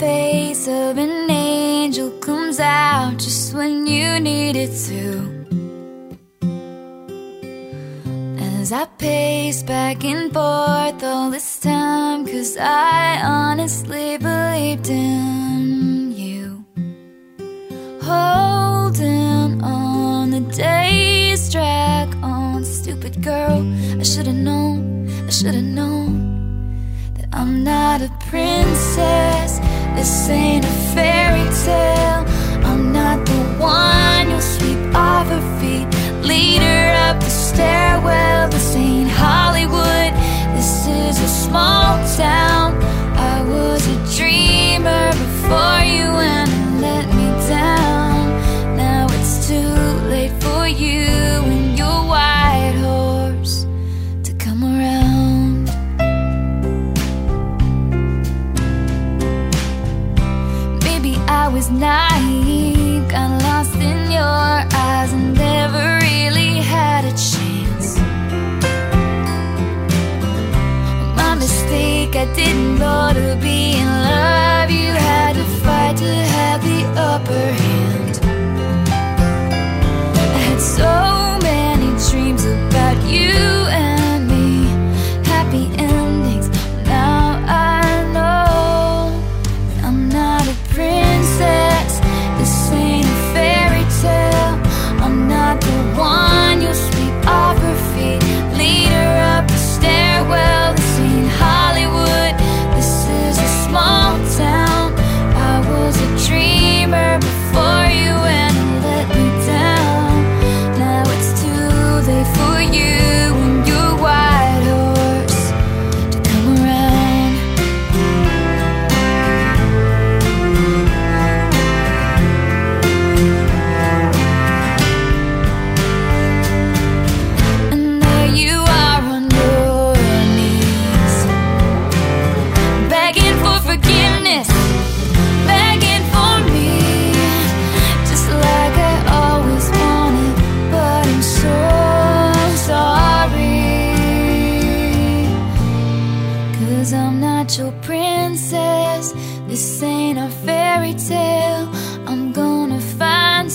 face of an angel comes out just when you need it to. As I pace back and forth all this time, cause I honestly believed in you. Holding on, the days drag on. Stupid girl, I should've known, I should've known that I'm not a princess, this ain't a fairy tale. I'm not the one you'll sweep off her feet. Lead her up the stairwell, this ain't Hollywood, this is a small town. I was a dreamer before you and let me down. Now it's too late for you. naive, got lost in your eyes, and never really had a chance. My mistake, I didn't know to be. Cause I'm not your princess. This ain't a fairy tale. I'm gonna find